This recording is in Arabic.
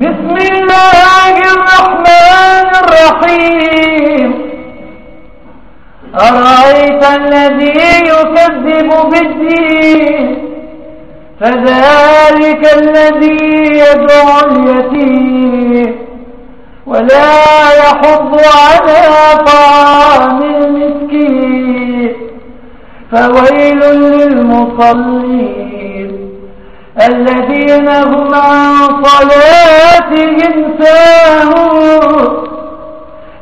بسم الله الرحمن الرحيم. أرأيت الذي يكذب بالدين؟ فذلك الذي يدعو اليتيم. ولا يحض على طعام المسكين. فويل للمصلين الذين هم عن صلاتهم